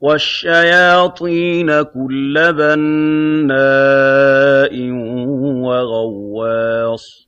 وَالشَّيَاطِينَ كُلَّ بَنَّاءٍ وَغَوَّاصٍ